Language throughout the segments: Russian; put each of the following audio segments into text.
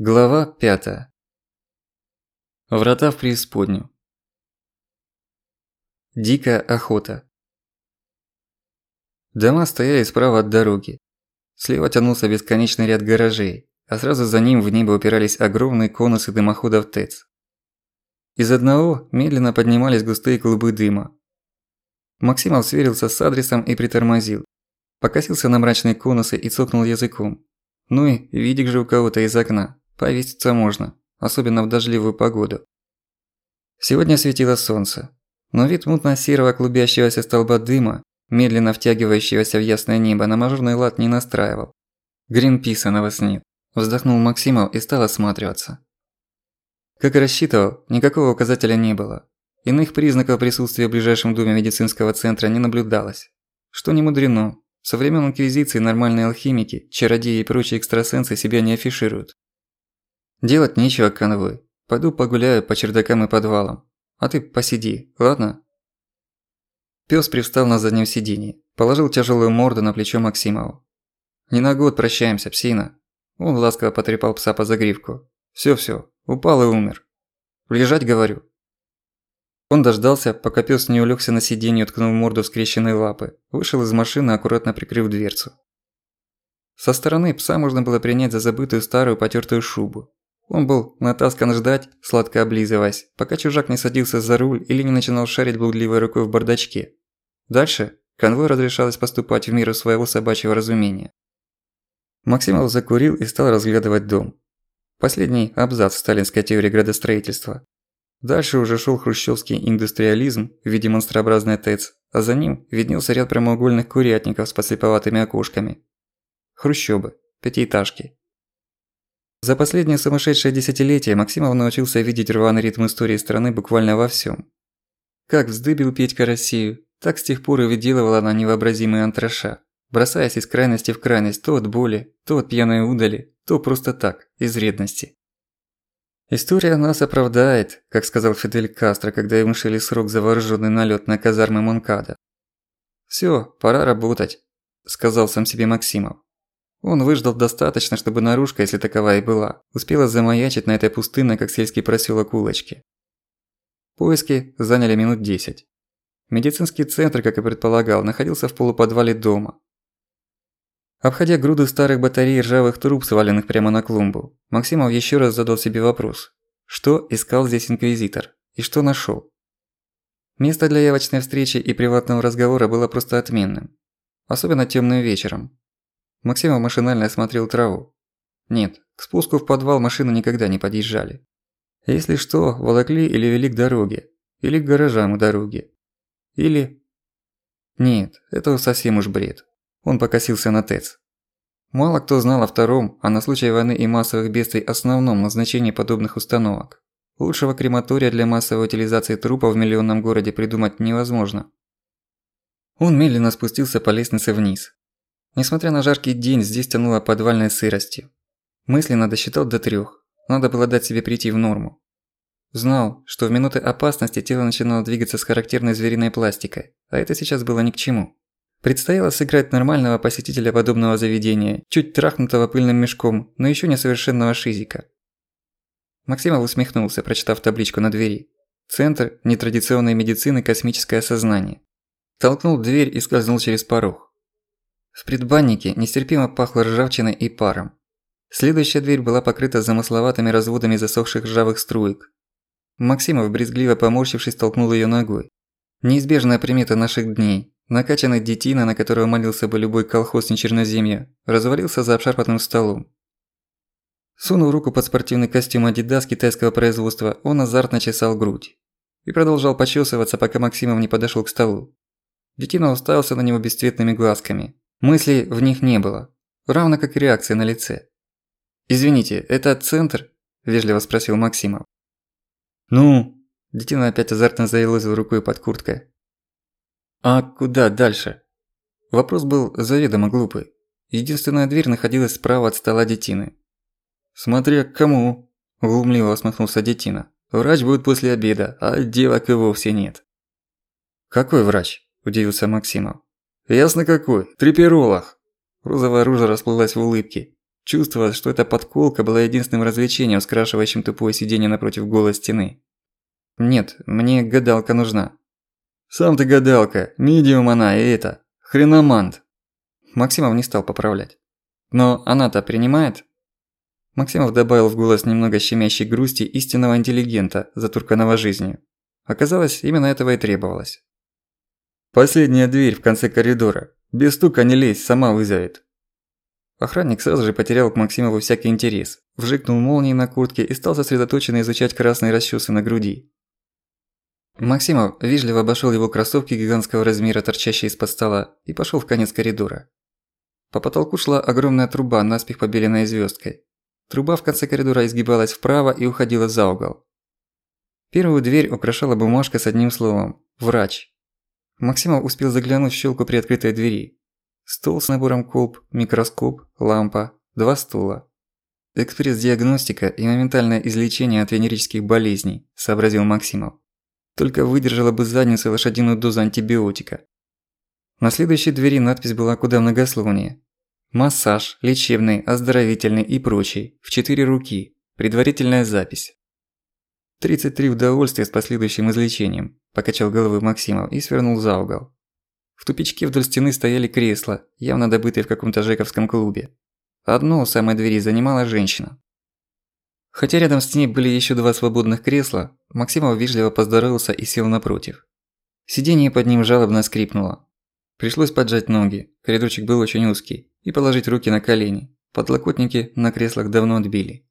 Глава 5. Врата в преисподнюю. Дикая охота. Дома стояли справа от дороги. Слева тянулся бесконечный ряд гаражей, а сразу за ним в небо упирались огромные конусы дымоходов ТЭЦ. Из одного медленно поднимались густые клубы дыма. Максимов сверился с адресом и притормозил. Покосился на мрачные конусы и цокнул языком. Ну и видик же у кого-то из окна. Повеситься можно, особенно в дождливую погоду. Сегодня светило солнце, но вид мутно-серого клубящегося столба дыма, медленно втягивающегося в ясное небо, на мажорный лад не настраивал. Гринписа на вас нет. Вздохнул Максимов и стал осматриваться. Как и рассчитывал, никакого указателя не было. Иных признаков присутствия в ближайшем доме медицинского центра не наблюдалось. Что не мудрено. Со времен Инквизиции нормальные алхимики, чародеи и прочие экстрасенсы себя не афишируют. Делать нечего, конвой. Пойду погуляю по чердакам и подвалам. А ты посиди, ладно? Пёс привстал на заднем сиденье, положил тяжелую морду на плечо Максимову. «Не на год прощаемся, псина». Он ласково потрепал пса по загривку. «Всё-всё, упал и умер. Лежать, говорю». Он дождался, пока пёс не улегся на сиденье, уткнув морду в скрещенные лапы, вышел из машины, аккуратно прикрыв дверцу. Со стороны пса можно было принять за забытую старую потертую шубу, он был натаскан ждать, сладко облизываясь, пока чужак не садился за руль или не начинал шарить блудливой рукой в бардачке. Дальше конвой разрешалось поступать в миру своего собачьего разумения. Максимов закурил и стал разглядывать дом. Последний абзац в сталинской теории градостроительства. Дальше уже шел хрущевский индустриализм в виде монстрообразной ТЭЦ, а за ним виднелся ряд прямоугольных курятников с подслеповатыми окошками. Хрущёбы, пятиэтажки, за последнее сумасшедшее десятилетие Максимов научился видеть рваный ритм истории страны буквально во всем. Как вздыбил Петька Россию, так с тех пор и выделывала она невообразимые антраша, бросаясь из крайности в крайность то от боли, то от пьяной удали, то просто так, из вредности. «История нас оправдает», как сказал Фидель Кастро, когда ему шили срок за вооружённый налёт на казармы Монкада. «Всё, пора работать», – сказал сам себе Максимов. Он выждал достаточно, чтобы наружка, если таковая и была, успела замаячить на этой пустынной, как сельский просёлок улочке. Поиски заняли минут десять. Медицинский центр, как и предполагал, находился в полуподвале дома. Обходя груду старых батарей ржавых труб, сваленных прямо на клумбу, Максимов ещё раз задал себе вопрос. Что искал здесь инквизитор? И что нашёл? Место для явочной встречи и приватного разговора было просто отменным. Особенно тёмным вечером, Максимов машинально осмотрел траву. Нет, к спуску в подвал машины никогда не подъезжали. Если что, волокли или вели к дороге. Или к гаражам у дороги. Или... Нет, это совсем уж бред. Он покосился на ТЭЦ. Мало кто знал о втором, а на случай войны и массовых бедствий основном назначении подобных установок. Лучшего крематория для массовой утилизации трупов в миллионном городе придумать невозможно. Он медленно спустился по лестнице вниз. Несмотря на жаркий день, здесь тянуло подвальной сыростью. Мысленно досчитал до трёх. Надо было дать себе прийти в норму. Знал, что в минуты опасности тело начинало двигаться с характерной звериной пластикой, а это сейчас было ни к чему. Предстояло сыграть нормального посетителя подобного заведения, чуть трахнутого пыльным мешком, но ещё несовершенного шизика. Максимов усмехнулся, прочитав табличку на двери. Центр нетрадиционной медицины «Космическое сознание». Толкнул дверь и скользнул через порог. В предбаннике нестерпимо пахло ржавчиной и паром. Следующая дверь была покрыта замысловатыми разводами засохших ржавых струек. Максимов, брезгливо поморщившись, толкнул её ногой. Неизбежная примета наших дней. Накачанный детина, на которого молился бы любой колхоз нечерноземья, развалился за обшарпанным столом. Сунув руку под спортивный костюм Адидас китайского производства, он азартно чесал грудь. И продолжал почесываться, пока Максимов не подошёл к столу. Детина уставился на него бесцветными глазками. Мыслей в них не было, равно как и реакции на лице. «Извините, это центр?» – вежливо спросил Максимов. «Ну?» – Детина опять азартно заелозил рукой под курткой. «А куда дальше?» Вопрос был заведомо глупый. Единственная дверь находилась справа от стола Детины. «Смотря к кому?» – глумливо усмехнулся Детина. «Врач будет после обеда, а девок и вовсе нет». «Какой врач?» – удивился Максимов. «Ясно какой. Триперолог». Розовая ружа расплылась в улыбке. Чувствовалось, что эта подколка была единственным развлечением, скрашивающим тупое сиденье напротив голой стены. «Нет, мне гадалка нужна». «Сам ты гадалка, медиум она и это, хреномант». Максимов не стал поправлять. «Но она-то принимает?» Максимов добавил в голос немного щемящей грусти истинного интеллигента, затурканного жизнью. Оказалось, именно этого и требовалось. «Последняя дверь в конце коридора. Без стука не лезь, сама вызовет». Охранник сразу же потерял к Максимову всякий интерес, вжикнул молнией на куртке и стал сосредоточенно изучать красные расчёсы на груди. Максимов вежливо обошёл его кроссовки гигантского размера, торчащие из-под стола, и пошёл в конец коридора. По потолку шла огромная труба, наспех побеленная звёздкой. Труба в конце коридора изгибалась вправо и уходила за угол. Первую дверь украшала бумажка с одним словом «Врач». Максимов успел заглянуть в щелку при открытой двери. Стол с набором колб, микроскоп, лампа, два стула. «Экспресс-диагностика и моментальное излечение от венерических болезней», – сообразил Максимов. «Только выдержала бы задницу лошадиную дозу антибиотика». На следующей двери надпись была куда многословнее. Массаж, лечебный, оздоровительный и прочий. В четыре руки. Предварительная запись. 33 удовольствия с последующим излечением, покачал головой Максимов и свернул за угол. В тупичке вдоль стены стояли кресла, явно добытые в каком-то жековском клубе. Одно у самой двери занимала женщина. Хотя рядом с ней были еще два свободных кресла, Максимов вежливо поздоровался и сел напротив. Сиденье под ним жалобно скрипнуло. Пришлось поджать ноги, коридорчик был очень узкий, и положить руки на колени. Подлокотники на креслах давно отбили.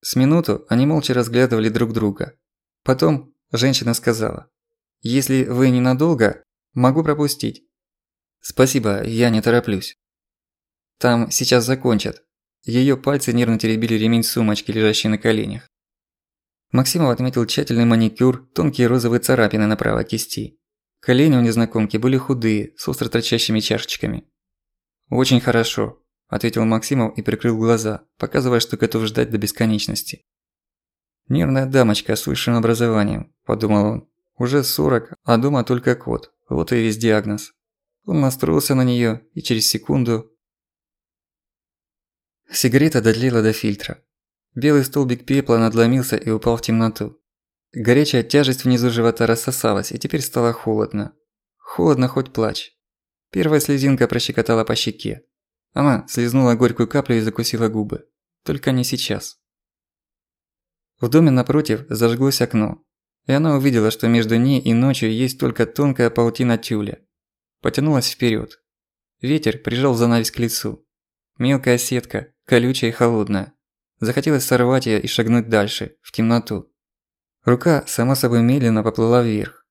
С минуту они молча разглядывали друг друга. Потом женщина сказала. «Если вы ненадолго, могу пропустить». «Спасибо, я не тороплюсь». «Там сейчас закончат». Её пальцы нервно теребили ремень сумочки, лежащей на коленях. Максимов отметил тщательный маникюр, тонкие розовые царапины на правой кисти. Колени у незнакомки были худые, с остро торчащими чашечками. «Очень хорошо», – ответил Максимов и прикрыл глаза, показывая, что готов ждать до бесконечности. «Нервная дамочка с высшим образованием», – подумал он. «Уже 40, а дома только кот. Вот и весь диагноз». Он настроился на неё и через секунду... Сигарета дотлела до фильтра. Белый столбик пепла надломился и упал в темноту. Горячая тяжесть внизу живота рассосалась, и теперь стало холодно. Холодно хоть плачь. Первая слезинка прощекотала по щеке. Она слезнула горькую каплю и закусила губы. Только не сейчас. В доме напротив зажглось окно, и она увидела, что между ней и ночью есть только тонкая паутина тюля. Потянулась вперед. Ветер прижал занавес к лицу. Мелкая сетка, колючая и холодная. Захотелось сорвать её и шагнуть дальше, в темноту. Рука сама собой медленно поплыла вверх.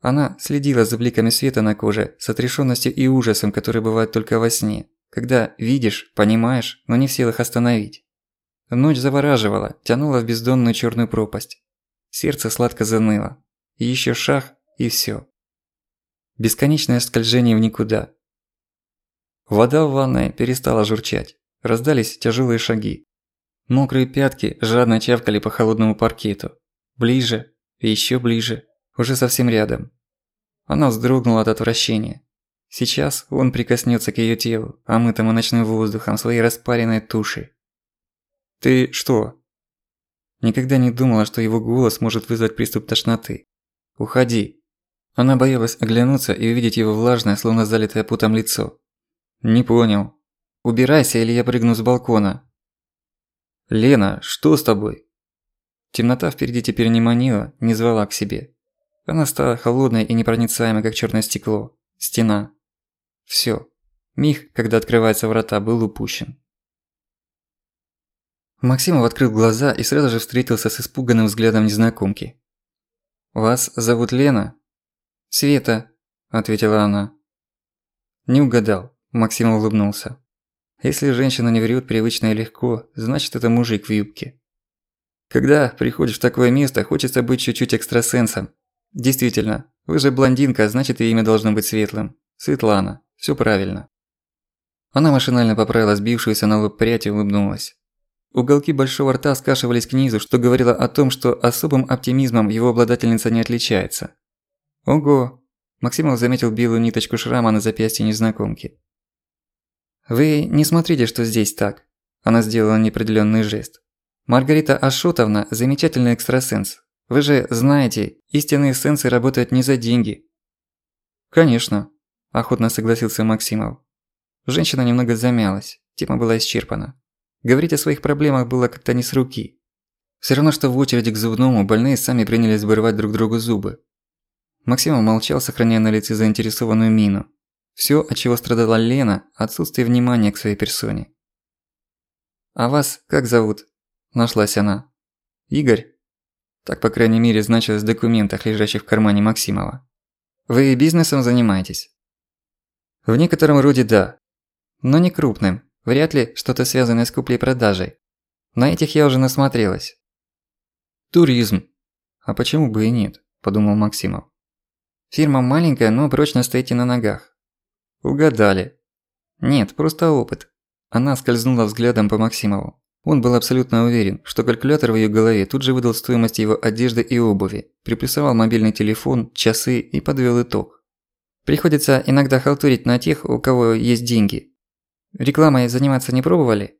Она следила за бликами света на коже, с отрешенностью и ужасом, которые бывают только во сне, когда видишь, понимаешь, но не в силах остановить. Ночь завораживала, тянула в бездонную черную пропасть. Сердце сладко заныло. Еще шаг, и все. Бесконечное скольжение в никуда. Вода в ванной перестала журчать. Раздались тяжелые шаги. Мокрые пятки жадно чавкали по холодному паркету. Ближе, еще ближе, уже совсем рядом. Она вздрогнула от отвращения. Сейчас он прикоснется к ее телу, омытому ночным воздухом своей распаренной туши. «Ты что?» Никогда не думала, что его голос может вызвать приступ тошноты. «Уходи». Она боялась оглянуться и увидеть его влажное, словно залитое путом лицо. «Не понял. Убирайся, или я прыгну с балкона». «Лена, что с тобой?» Темнота впереди теперь не манила, не звала к себе. Она стала холодной и непроницаемой, как черное стекло. Стена. Всё. Миг, когда открываются врата, был упущен. Максимов открыл глаза и сразу же встретился с испуганным взглядом незнакомки. «Вас зовут Лена?» «Света», – ответила она. Не угадал, Максим улыбнулся. Если женщина не врет привычно и легко, значит это мужик в юбке. Когда приходишь в такое место, хочется быть чуть-чуть экстрасенсом. Действительно, вы же блондинка, значит и имя должно быть светлым. Светлана. Всё правильно. Она машинально поправила сбившуюся на лоб прядь и улыбнулась. Уголки большого рта скашивались к низу, что говорило о том, что особым оптимизмом его обладательница не отличается. Ого! Максимов заметил белую ниточку шрама на запястье незнакомки. «Вы не смотрите, что здесь так. Она сделала неопределённый жест. «Маргарита Ашотовна – замечательный экстрасенс. Вы же знаете, истинные сенсы работают не за деньги». «Конечно», – охотно согласился Максимов. Женщина немного замялась, тема была исчерпана. Говорить о своих проблемах было как-то не с руки. Всё равно, что в очереди к зубному больные сами принялись вырывать друг другу зубы. Максимов молчал, сохраняя на лице заинтересованную мину. Всё, от чего страдала Лена – отсутствие внимания к своей персоне. «А вас как зовут?» – нашлась она. «Игорь?» Так, по крайней мере, значилось в документах, лежащих в кармане Максимова. «Вы бизнесом занимаетесь?» «В некотором роде да. Но не крупным. Вряд ли что-то связанное с куплей-продажей. На этих я уже насмотрелась». «Туризм. А почему бы и нет?» – подумал Максимов. «Фирма маленькая, но прочно стоите на ногах». «Угадали». «Нет, просто опыт. Она скользнула взглядом по Максимову. Он был абсолютно уверен, что калькулятор в её голове тут же выдал стоимость его одежды и обуви, приплюсовал мобильный телефон, часы и подвёл итог. Приходится иногда халтурить на тех, у кого есть деньги. Рекламой заниматься не пробовали?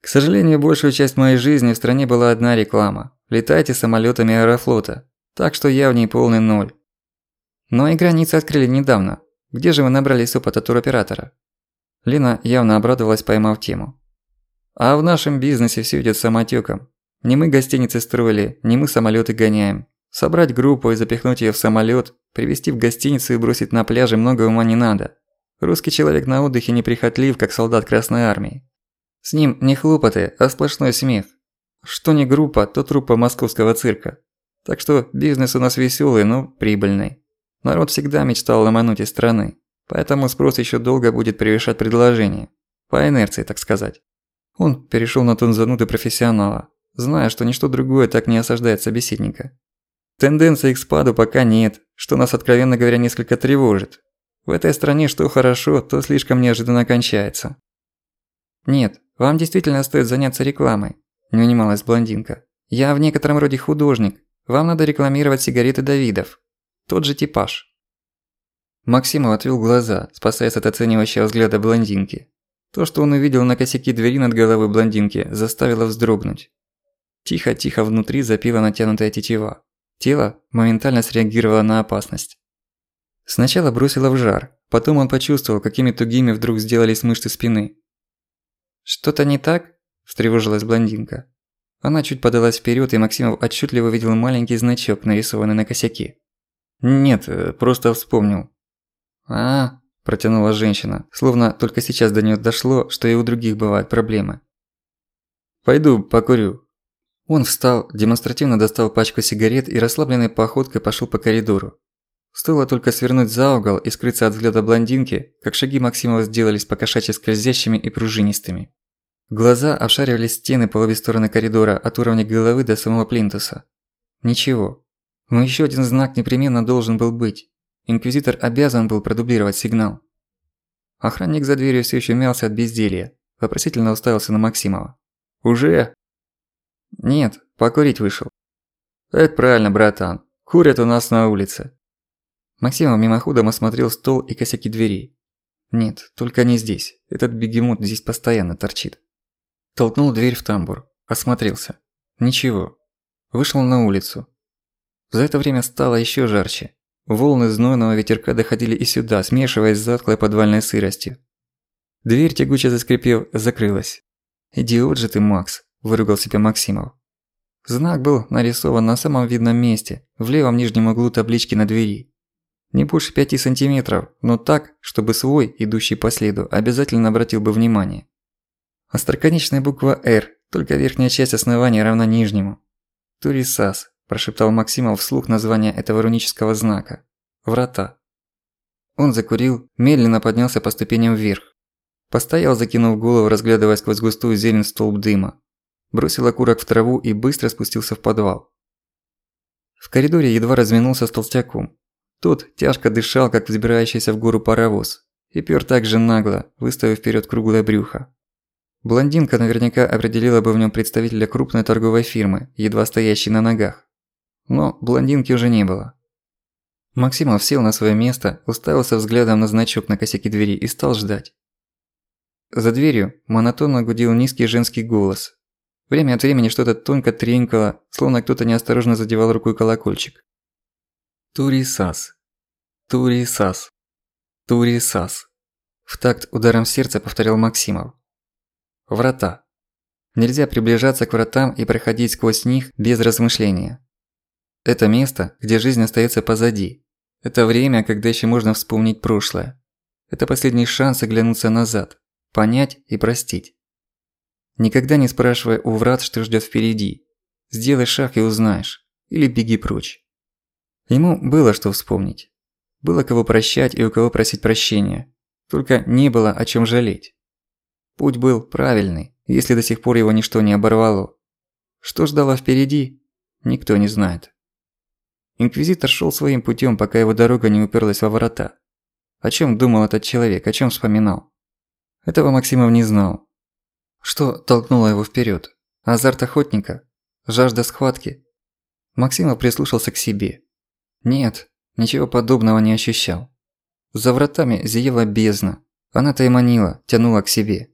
К сожалению, большую часть моей жизни в стране была одна реклама. Летайте самолётами Аэрофлота. Так что я в ней полный ноль. Но и границы открыли недавно. Где же вы набрались опыта туроператора? Лена явно обрадовалась, поймав тему. А в нашем бизнесе всё идёт самотёком. Не мы гостиницы строили, не мы самолёты гоняем. Собрать группу и запихнуть её в самолёт, привезти в гостиницу и бросить на пляже много ума не надо. Русский человек на отдыхе неприхотлив, как солдат Красной Армии. С ним не хлопоты, а сплошной смех. Что не группа, то труппа московского цирка. Так что бизнес у нас весёлый, но прибыльный. Народ всегда мечтал ломануть из страны. Поэтому спрос еще долго будет превышать предложение. По инерции, так сказать. Он перешел на тон зануды профессионала, зная, что ничто другое так не осаждает собеседника. Тенденции к спаду пока нет, что нас, откровенно говоря, несколько тревожит. В этой стране что хорошо, то слишком неожиданно кончается. «Нет, вам действительно стоит заняться рекламой», – не унималась блондинка. «Я в некотором роде художник. Вам надо рекламировать сигареты Давидов. Тот же типаж». Максимов отвел глаза, спасаясь от оценивающего взгляда блондинки. То, что он увидел на косяке двери над головой блондинки, заставило вздрогнуть. Тихо-тихо внутри запила натянутая тетива. Тело моментально среагировало на опасность. Сначала бросило в жар, потом он почувствовал, какими тугими вдруг сделались мышцы спины. «Что-то не так?» – встревожилась блондинка. Она чуть подалась вперед, и Максимов отчетливо видел маленький значок, нарисованный на косяке. «Нет, э, просто вспомнил. «А, – протянула женщина, словно только сейчас до неё дошло, что и у других бывают проблемы. «Пойду покурю». Он встал, демонстративно достал пачку сигарет и расслабленной походкой пошёл по коридору. Стоило только свернуть за угол и скрыться от взгляда блондинки, как шаги Максимова сделались покошачьи скользящими и пружинистыми. Глаза обшаривали стены по обе стороны коридора от уровня головы до самого плинтуса. Ничего. Но ещё один знак непременно должен был быть. Инквизитор обязан был продублировать сигнал. Охранник за дверью все еще мялся от безделья, вопросительно уставился на Максимова. «Уже?» «Нет, покурить вышел». «Это правильно, братан. Курят у нас на улице». Максимов мимоходом осмотрел стол и косяки дверей. «Нет, только не здесь. Этот бегемот здесь постоянно торчит». Толкнул дверь в тамбур. Осмотрелся. Ничего. Вышел на улицу. За это время стало еще жарче. Волны знойного ветерка доходили и сюда, смешиваясь с затклой подвальной сыростью. Дверь, тягуче заскрипев, закрылась. «Идиот же ты, Макс!» – выругал себя Максимов. Знак был нарисован на самом видном месте, в левом нижнем углу таблички на двери. Не больше пяти сантиметров, но так, чтобы свой, идущий по следу, обязательно обратил бы внимание. Остроконечная буква «Р», только верхняя часть основания равна нижнему. Турисас, прошептал Максимов вслух название этого рунического знака. Врата. Он закурил, медленно поднялся по ступеням вверх. Постоял, закинув голову, разглядывая сквозь густую зелень столб дыма. Бросил окурок в траву и быстро спустился в подвал. В коридоре едва разминулся с толстяком. Тот тяжко дышал, как взбирающийся в гору паровоз, и пёр так же нагло, выставив вперед круглое брюхо. Блондинка наверняка определила бы в нем представителя крупной торговой фирмы, едва стоящей на ногах. Но блондинки уже не было. Максимов сел на свое место, уставился взглядом на значок на косяке двери и стал ждать. За дверью монотонно гудел низкий женский голос. Время от времени что-то тонко тренькало, словно кто-то неосторожно задевал рукой колокольчик. Турисас. Турисас. Турисас. В такт ударом сердца повторял Максимов. Врата. Нельзя приближаться к вратам и проходить сквозь них без размышления. Это место, где жизнь остается позади. Это время, когда еще можно вспомнить прошлое. Это последний шанс оглянуться назад, понять и простить. Никогда не спрашивая у врат, что ждет впереди. Сделай шаг и узнаешь. Или беги прочь. Ему было что вспомнить. Было кого прощать и у кого просить прощения. Только не было о чем жалеть. Путь был правильный, если до сих пор его ничто не оборвало. Что ждало впереди, никто не знает. Инквизитор шел своим путем, пока его дорога не уперлась во ворота. О чем думал этот человек, о чем вспоминал? Этого Максимов не знал. Что толкнуло его вперед? Азарт охотника? Жажда схватки? Максимов прислушался к себе. Нет, ничего подобного не ощущал. За вратами зияла бездна. Она-то и манила, тянула к себе.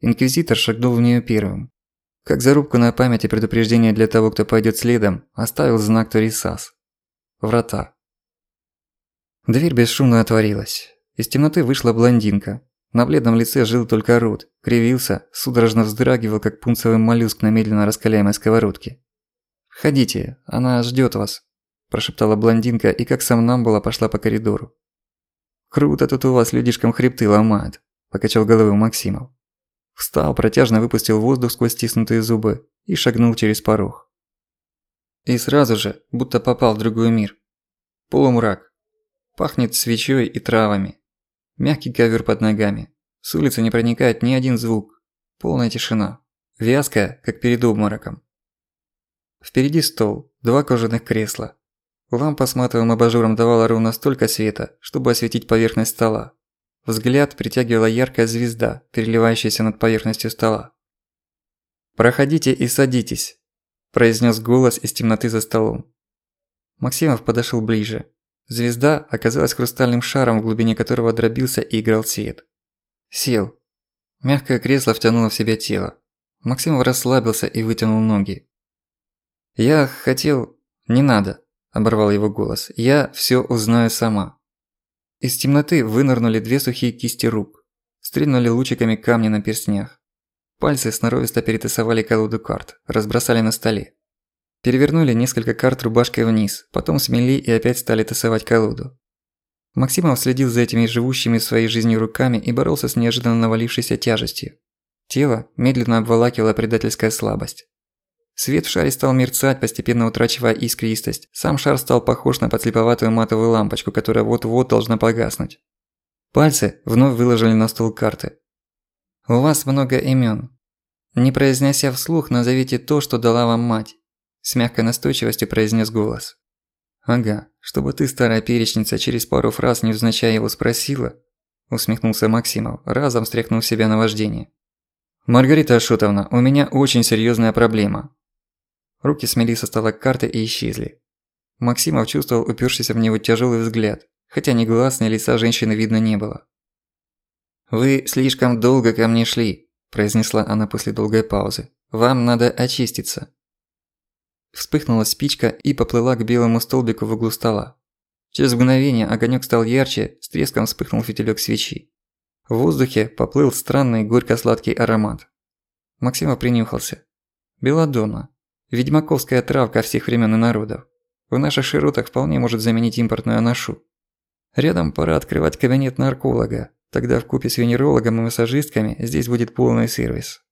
Инквизитор шагнул в нее первым. Как зарубку на память и предупреждение для того, кто пойдет следом, оставил знак Торисас. Врата. Дверь бесшумно отворилась. Из темноты вышла блондинка. На бледном лице жил только рот, кривился, судорожно вздрагивал, как пунцовый моллюск на медленно раскаляемой сковородке. «Входите, она ждёт вас», – прошептала блондинка и как сам нам была пошла по коридору. «Круто тут у вас людишкам хребты ломают», – покачал головой Максимов. Встал, протяжно выпустил воздух сквозь стиснутые зубы и шагнул через порог. И сразу же, будто попал в другой мир. Полумрак. Пахнет свечой и травами. Мягкий ковер под ногами. С улицы не проникает ни один звук. Полная тишина. Вязкая, как перед обмороком. Впереди стол, два кожаных кресла. Лампа с матовым абажуром давала ровно столько света, чтобы осветить поверхность стола. Взгляд притягивала яркая звезда, переливающаяся над поверхностью стола. «Проходите и садитесь», – произнес голос из темноты за столом. Максимов подошел ближе. Звезда оказалась хрустальным шаром, в глубине которого дробился и играл свет. Сел. Мягкое кресло втянуло в себя тело. Максимов расслабился и вытянул ноги. «Я хотел...» «Не надо», – оборвал его голос. «Я всё узнаю сама». Из темноты вынырнули две сухие кисти рук. Стрельнули лучиками камни на перстнях. Пальцы сноровисто перетасовали колоду карт, разбросали на столе. Перевернули несколько карт рубашкой вниз, потом смели и опять стали тасовать колоду. Максимов следил за этими живущими своей жизнью руками и боролся с неожиданно навалившейся тяжестью. Тело медленно обволакивала предательская слабость. Свет в шаре стал мерцать, постепенно утрачивая искристость. Сам шар стал похож на подслеповатую матовую лампочку, которая вот-вот должна погаснуть. Пальцы вновь выложили на стол карты. «У вас много имен. Не произнеся вслух, назовите то, что дала вам мать», – с мягкой настойчивостью произнес голос. «Ага, чтобы ты, старая перечница, через пару фраз невзначай его спросила», – усмехнулся Максимов, разом стряхнув себя на вождение. «Маргарита Ашотовна, у меня очень серьёзная проблема. Руки смели со стола карты и исчезли. Максимов чувствовал упершийся в него тяжелый взгляд, хотя ни глаз, ни лица женщины видно не было. «Вы слишком долго ко мне шли», – произнесла она после долгой паузы. «Вам надо очиститься». Вспыхнула спичка и поплыла к белому столбику в углу стола. Через мгновение огонёк стал ярче, с треском вспыхнул фитилёк свечи. В воздухе поплыл странный горько-сладкий аромат. Максимов принюхался. Белладонна. Ведьмаковская травка всех времен и народов. В наших широтах вполне может заменить импортную аношу. Рядом пора открывать кабинет нарколога. Тогда в купе с венерологом и массажистками здесь будет полный сервис.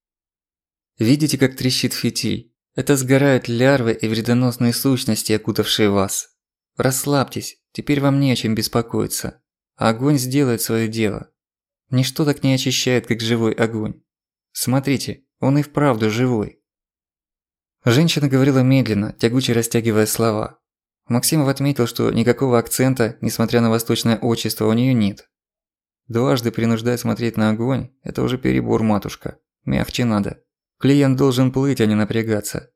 Видите, как трещит фитиль? Это сгорают лярвы и вредоносные сущности, окутавшие вас. Расслабьтесь, теперь вам не о чем беспокоиться. Огонь сделает свое дело. Ничто так не очищает, как живой огонь. Смотрите, он и вправду живой. Женщина говорила медленно, тягуче растягивая слова. Максимов отметил, что никакого акцента, несмотря на восточное отчество, у неё нет. Дважды принуждать смотреть на огонь – это уже перебор, матушка. Мягче надо. Клиент должен плыть, а не напрягаться.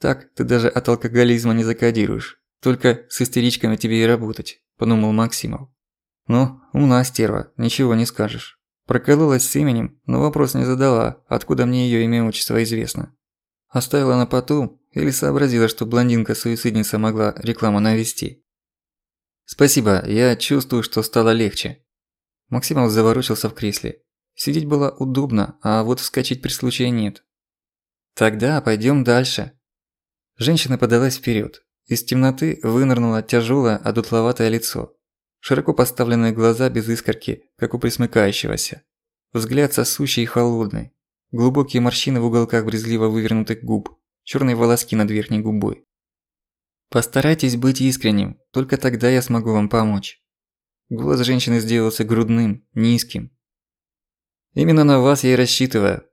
Так ты даже от алкоголизма не закодируешь. Только с истеричками тебе и работать, подумал Максимов. Ну, умна стерва, ничего не скажешь. Прокололась с именем, но вопрос не задала, откуда мне её имя отчество известно. Оставила на потом или сообразила, что блондинка-суицидница могла рекламу навести. «Спасибо, я чувствую, что стало легче». Максимов заворочился в кресле. Сидеть было удобно, а вот вскочить при случае нет. «Тогда пойдём дальше». Женщина подалась вперёд. Из темноты вынырнуло тяжёлое, одутловатое лицо. Широко поставленные глаза без искорки, как у присмыкающегося. Взгляд сосущий и холодный. Глубокие морщины в уголках брезгливо вывернутых губ. Чёрные волоски над верхней губой. Постарайтесь быть искренним, только тогда я смогу вам помочь. Голос женщины сделался грудным, низким. Именно на вас я и рассчитываю.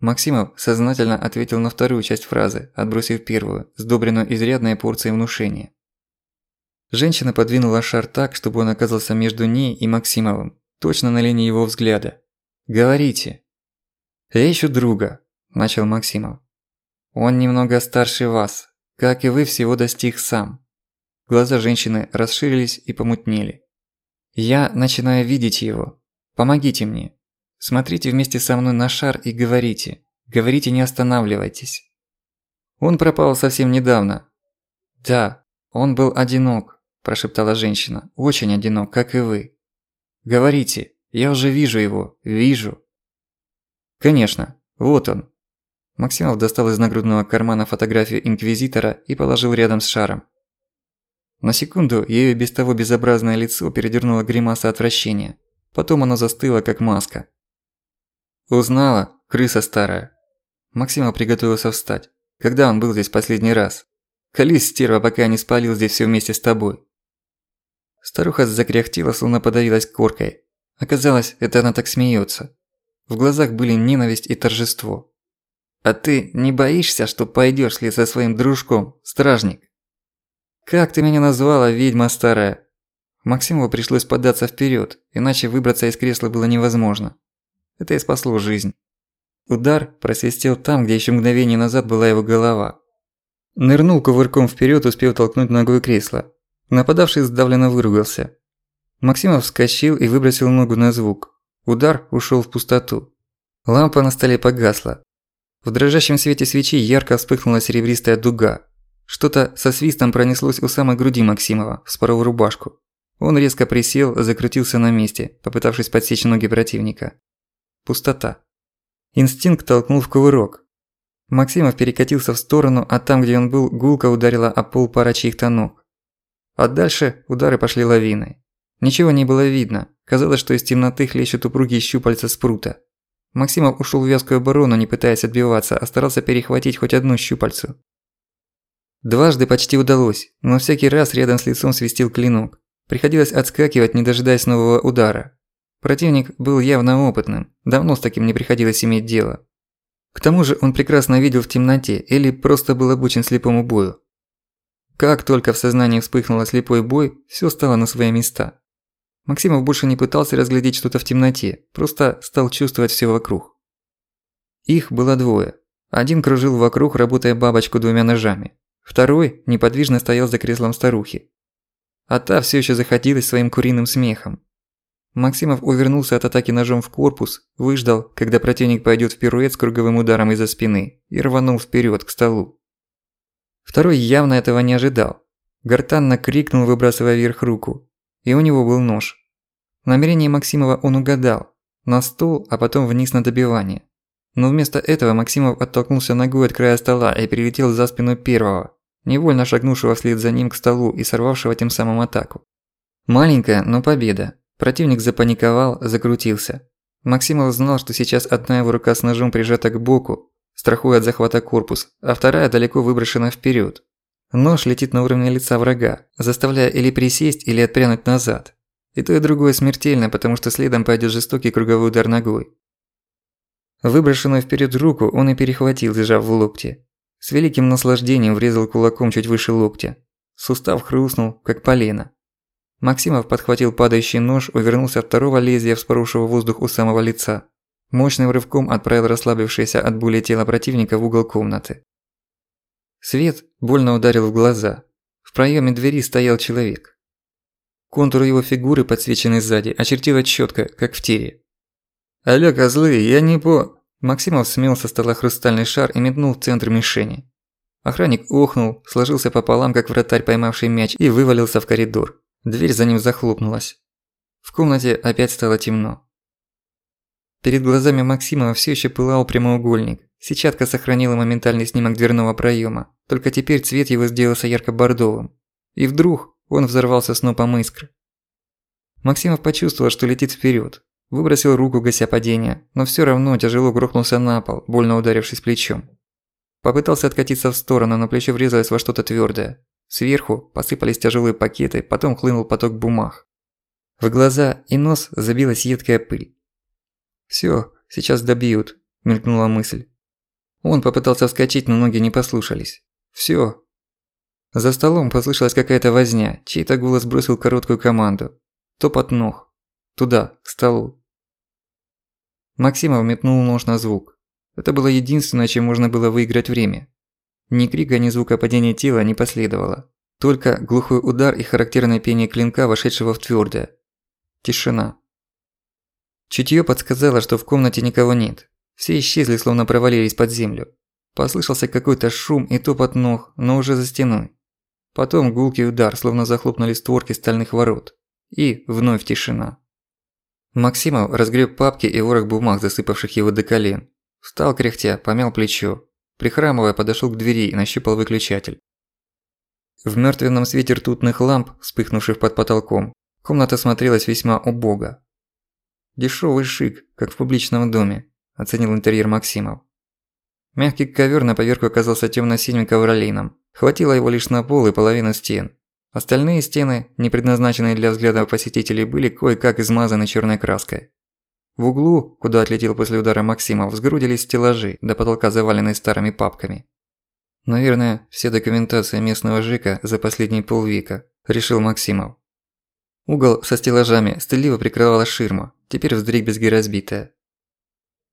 Максимов сознательно ответил на вторую часть фразы, отбросив первую, сдобренную изрядной порцией внушения. Женщина подвинула шар так, чтобы он оказался между ней и Максимовым, точно на линии его взгляда. «Говорите». «Я ищу друга», – начал Максимов. «Он немного старше вас, как и вы всего достиг сам». Глаза женщины расширились и помутнели. «Я начинаю видеть его. Помогите мне. Смотрите вместе со мной на шар и говорите. Говорите, не останавливайтесь». Он пропал совсем недавно. Да, он был одинок, прошептала женщина. «Очень одинок, как и вы». «Говорите, я уже вижу его, вижу». «Конечно, вот он». Максимов достал из нагрудного кармана фотографию Инквизитора и положил рядом с шаром. На секунду её без того безобразное лицо передернуло гримаса отвращения. Потом оно застыло, как маска. «Узнала, крыса старая». Максимов приготовился встать. «Когда он был здесь последний раз?» «Колись, стерва, пока я не спалил здесь всё вместе с тобой». Старуха закряхтела, словно подавилась коркой. Оказалось, это она так смеется. В глазах были ненависть и торжество. «А ты не боишься, что пойдёшь ли со своим дружком, стражник?» «Как ты меня назвала, ведьма старая?» Максимову пришлось податься вперёд, иначе выбраться из кресла было невозможно. Это и спасло жизнь. Удар просвистел там, где ещё мгновение назад была его голова. Нырнул кувырком вперёд, успев толкнуть ногой кресло. Нападавший сдавленно выругался. Максимов вскочил и выбросил ногу на звук. Удар ушел в пустоту. Лампа на столе погасла. В дрожащем свете свечи ярко вспыхнула серебристая дуга. Что-то со свистом пронеслось у самой груди Максимова, вспоров рубашку. Он резко присел, закрутился на месте, попытавшись подсечь ноги противника. Пустота. Инстинкт толкнул в кувырок. Максимов перекатился в сторону, а там, где он был, гулко ударила о пол пара чьих-то ног. А дальше удары пошли лавиной. Ничего не было видно. Казалось, что из темноты хлещут упругие щупальца спрута. Максимов ушел в вязкую оборону, не пытаясь отбиваться, а старался перехватить хоть одну щупальцу. Дважды почти удалось, но всякий раз рядом с лицом свистел клинок. Приходилось отскакивать, не дожидаясь нового удара. Противник был явно опытным, давно с таким не приходилось иметь дело. К тому же он прекрасно видел в темноте или просто был обучен слепому бою. Как только в сознании вспыхнул слепой бой, всё стало на свои места. Максимов больше не пытался разглядеть что-то в темноте, просто стал чувствовать всё вокруг. Их было двое. Один кружил вокруг, работая бабочку двумя ножами. Второй неподвижно стоял за креслом старухи. А та всё ещё заходилась своим куриным смехом. Максимов увернулся от атаки ножом в корпус, выждал, когда противник пойдёт в пируэт с круговым ударом из-за спины, и рванул вперёд к столу. Второй явно этого не ожидал. Гортанно крикнул, выбрасывая вверх руку. И у него был нож. Намерение Максимова он угадал. На стол, а потом вниз на добивание. Но вместо этого Максимов оттолкнулся ногой от края стола и перелетел за спину первого, невольно шагнувшего вслед за ним к столу и сорвавшего тем самым атаку. Маленькая, но победа. Противник запаниковал, закрутился. Максимов знал, что сейчас одна его рука с ножом прижата к боку, страхуя от захвата корпус, а вторая далеко выброшена вперед. Нож летит на уровне лица врага, заставляя или присесть, или отпрянуть назад. И то и другое смертельно, потому что следом пойдет жестокий круговой удар ногой. Выброшенную вперед руку он и перехватил, сжав в локте. С великим наслаждением врезал кулаком чуть выше локтя. Сустав хрустнул, как полено. Максимов подхватил падающий нож, увернулся от второго лезвия, вспоровшего воздух у самого лица. Мощным рывком отправил расслабившееся от боли тело противника в угол комнаты. Свет больно ударил в глаза. В проеме двери стоял человек. Контур его фигуры, подсвеченный сзади, очертила четко, как в тире. «Алло, козлы, я не по...» Максимов смел со стола хрустальный шар и метнул в центр мишени. Охранник охнул, сложился пополам, как вратарь, поймавший мяч, и вывалился в коридор. Дверь за ним захлопнулась. В комнате опять стало темно. Перед глазами Максимова все еще пылал прямоугольник. Сетчатка сохранила моментальный снимок дверного проема, только теперь цвет его сделался ярко-бордовым. И вдруг он взорвался снопом искр. Максимов почувствовал, что летит вперед, Выбросил руку, гася падение, но все равно тяжело грохнулся на пол, больно ударившись плечом. Попытался откатиться в сторону, но плечо врезалось во что-то твердое. Сверху посыпались тяжелые пакеты, потом хлынул поток бумаг. В глаза и нос забилась едкая пыль. Все, сейчас добьют», – мелькнула мысль. Он попытался вскочить, но ноги не послушались. Все. За столом послышалась какая-то возня, чей-то голос бросил короткую команду. Топот ног. Туда, к столу. Максимов метнул нож на звук. Это было единственное, чем можно было выиграть время. Ни крика, ни звука падения тела не последовало. Только глухой удар и характерное пение клинка, вошедшего в твёрдое. Тишина. Чутьё подсказало, что в комнате никого нет. Все исчезли, словно провалились под землю. Послышался какой-то шум и топот ног, но уже за стеной. Потом гулкий удар, словно захлопнули створки стальных ворот. И вновь тишина. Максимов разгреб папки и ворох бумаг, засыпавших его до колен. Встал кряхтя, помял плечо. Прихрамывая, подошёл к двери и нащупал выключатель. В мёртвенном свете ртутных ламп, вспыхнувших под потолком, комната смотрелась весьма убого. Дешёвый шик, как в публичном доме, оценил интерьер Максимов. Мягкий ковёр на поверку оказался тёмно-синим ковролином. Хватило его лишь на пол и половину стен. Остальные стены, не предназначенные для взгляда посетителей, были кое-как измазаны черной краской. В углу, куда отлетел после удара Максимов, сгрудились стеллажи, до потолка заваленные старыми папками. Наверное, вся документация местного ЖИКа за последние полвека, решил Максимов. Угол со стеллажами стыдливо прикрывала ширма, теперь вдребезги разбитая.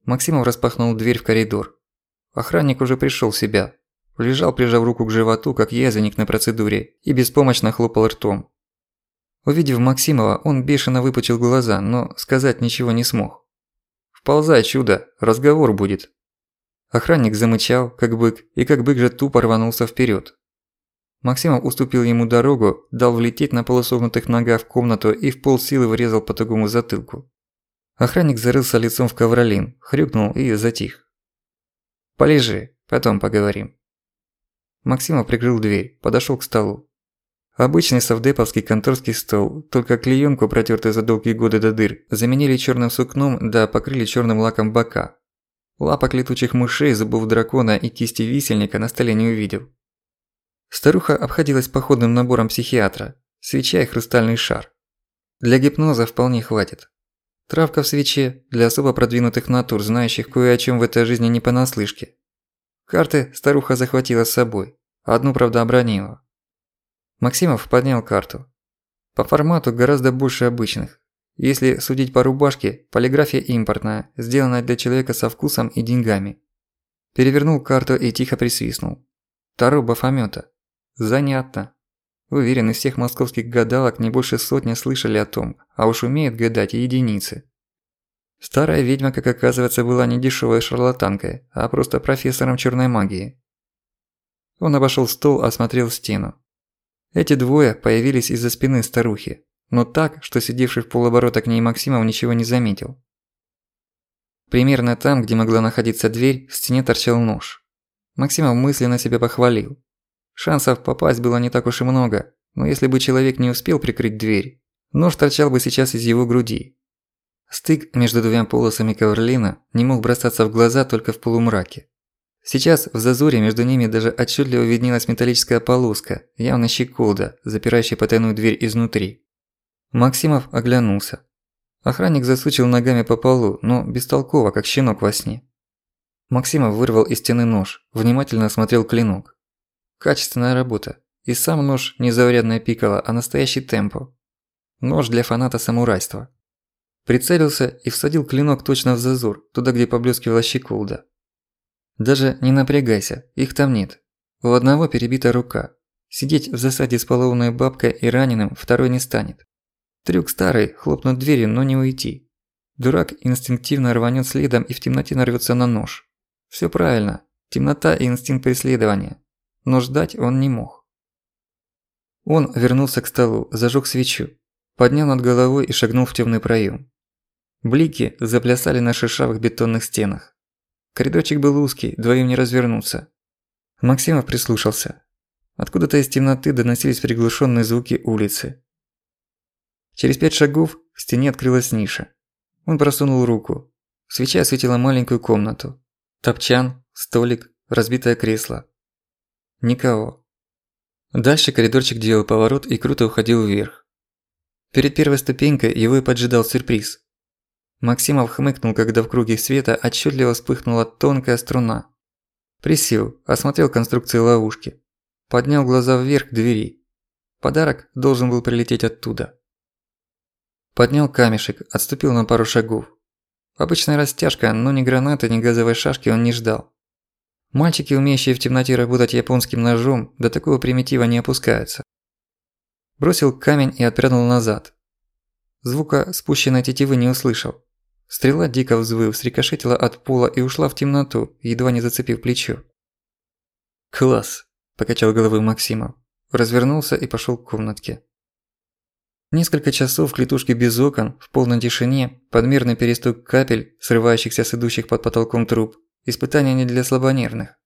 Максимов распахнул дверь в коридор. Охранник уже пришёл в себя, Лежал, прижав руку к животу, как язвенник на процедуре, и беспомощно хлопал ртом. Увидев Максимова, он бешено выпучил глаза, но сказать ничего не смог. «Вползай, чудо, разговор будет». Охранник замычал, как бык, и как бык же тупо рванулся вперед. Максимов уступил ему дорогу, дал влететь на полусогнутых ногах в комнату и в полсилы врезал по тугому затылку. Охранник зарылся лицом в ковролин, хрюкнул и затих. «Полежи, потом поговорим». Максимов прикрыл дверь, подошёл к столу. Обычный совдеповский конторский стол, только клеёнку, протертую за долгие годы до дыр, заменили чёрным сукном да покрыли чёрным лаком бока. Лапок летучих мышей, зубов дракона и кисти висельника на столе не увидел. Старуха обходилась походным набором психиатра, свеча и хрустальный шар. Для гипноза вполне хватит. Травка в свече для особо продвинутых натур, знающих кое о чём в этой жизни не понаслышке. Карты старуха захватила с собой, одну, правда, обронила. Максимов поднял карту. По формату гораздо больше обычных. Если судить по рубашке, полиграфия импортная, сделанная для человека со вкусом и деньгами. Перевернул карту и тихо присвистнул. Таро Бафомёта. Занятно. Уверен, из всех московских гадалок не больше сотни слышали о том, а уж умеют гадать и единицы. Старая ведьма, как оказывается, была не дешевой шарлатанкой, а просто профессором черной магии. Он обошел стол, осмотрел стену. Эти двое появились из-за спины старухи, но так, что сидевший в полоборота к ней Максимов ничего не заметил. Примерно там, где могла находиться дверь, в стене торчал нож. Максимов мысленно себя похвалил. Шансов попасть было не так уж и много, но если бы человек не успел прикрыть дверь, нож торчал бы сейчас из его груди, Стык между двумя полосами коврлина не мог бросаться в глаза только в полумраке. Сейчас в зазоре между ними даже отчетливо виднелась металлическая полоска, явно щеколда, запирающая потайную дверь изнутри. Максимов оглянулся. Охранник засучил ногами по полу, но бестолково, как щенок во сне. Максимов вырвал из стены нож, внимательно осмотрел клинок. Качественная работа. И сам нож не заурядная пикала, а настоящий темпо. Нож для фаната самурайства. Прицелился и всадил клинок точно в зазор, туда, где поблескивала щеколда. Даже не напрягайся, их там нет. У одного перебита рука. Сидеть в засаде с полоумной бабкой и раненым второй не станет. Трюк старый, хлопнуть дверью, но не уйти. Дурак инстинктивно рванет следом и в темноте нарвется на нож. Все правильно. Темнота и инстинкт преследования. Но ждать он не мог. Он вернулся к столу, зажег свечу, поднял над головой и шагнул в темный проем. Блики заплясали на шершавых бетонных стенах. Коридорчик был узкий, двоим не развернуться. Максимов прислушался. Откуда-то из темноты доносились приглушенные звуки улицы. Через пять шагов в стене открылась ниша. Он просунул руку. Свеча осветила маленькую комнату. Топчан, столик, разбитое кресло. Никого. Дальше коридорчик делал поворот и круто уходил вверх. Перед первой ступенькой его и поджидал сюрприз. Максимов хмыкнул, когда в круге света отчетливо вспыхнула тонкая струна. Присел, осмотрел конструкции ловушки. Поднял глаза вверх к двери. Подарок должен был прилететь оттуда. Поднял камешек, отступил на пару шагов. Обычная растяжка, но ни гранаты, ни газовой шашки он не ждал. Мальчики, умеющие в темноте работать японским ножом, до такого примитива не опускаются. Бросил камень и отпрянул назад. Звука спущенной тетивы не услышал. Стрела, дико взвыв, срикошетила от пола и ушла в темноту, едва не зацепив плечо. «Класс!» – покачал головой Максимов. Развернулся и пошёл к комнатке. Несколько часов в клетушке без окон, в полной тишине, подмерный перестук капель, срывающихся с идущих под потолком труб, испытания не для слабонервных.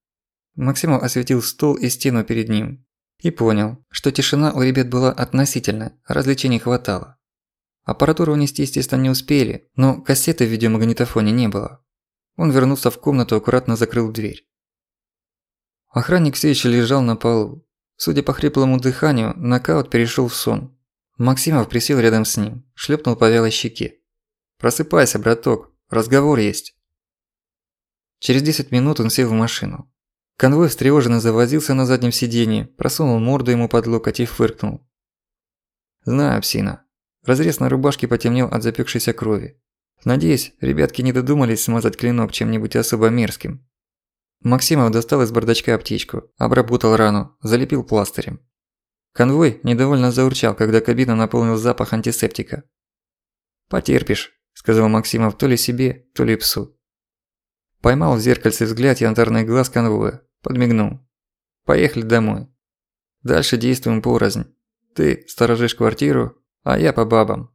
Максимов осветил стол и стену перед ним. И понял, что тишина у ребят была относительная, развлечений хватало. Аппаратуру унести, естественно, не успели, но кассеты в видеомагнитофоне не было. Он вернулся в комнату, аккуратно закрыл дверь. Охранник все еще лежал на полу. Судя по хриплому дыханию, нокаут перешел в сон, Максимов присел рядом с ним, шлепнул по вялой щеке. «Просыпайся, браток, разговор есть». Через 10 минут он сел в машину. Конвой встревоженно завозился на заднем сиденье, просунул морду ему под локоть и фыркнул. «Знаю, псина». Разрез на рубашке потемнел от запекшейся крови. Надеюсь, ребятки не додумались смазать клинок чем-нибудь особо мерзким. Максимов достал из бардачка аптечку, обработал рану, залепил пластырем. Конвой недовольно заурчал, когда кабина наполнил запах антисептика. «Потерпишь», – сказал Максимов то ли себе, то ли псу. Поймал в зеркальце взгляд янтарный глаз конвоя, подмигнул. «Поехали домой. Дальше действуем порознь. Ты сторожишь квартиру, а я по бабам».